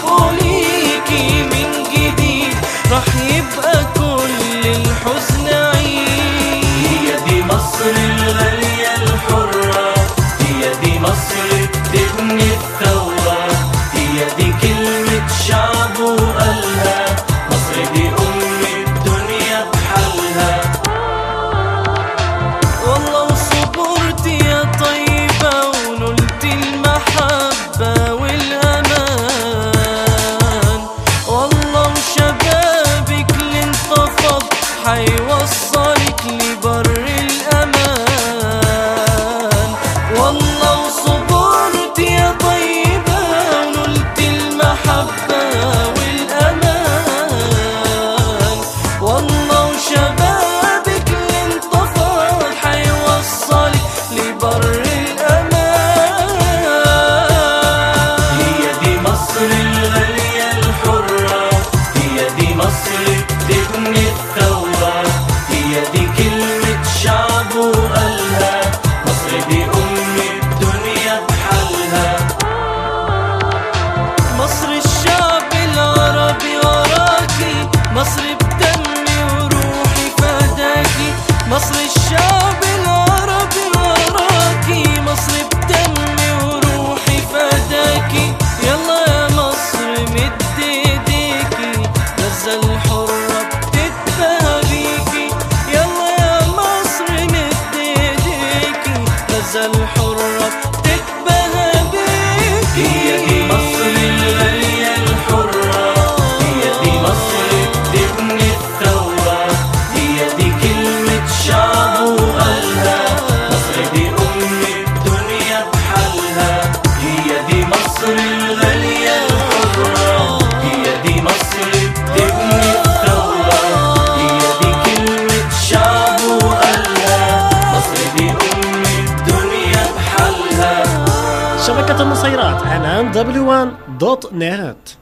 ليكي من جديد راح يبقى كل الحزن عيد. هي دي مصر الغالية الحرة هي دي مصر بتبني الثورة 还我所 at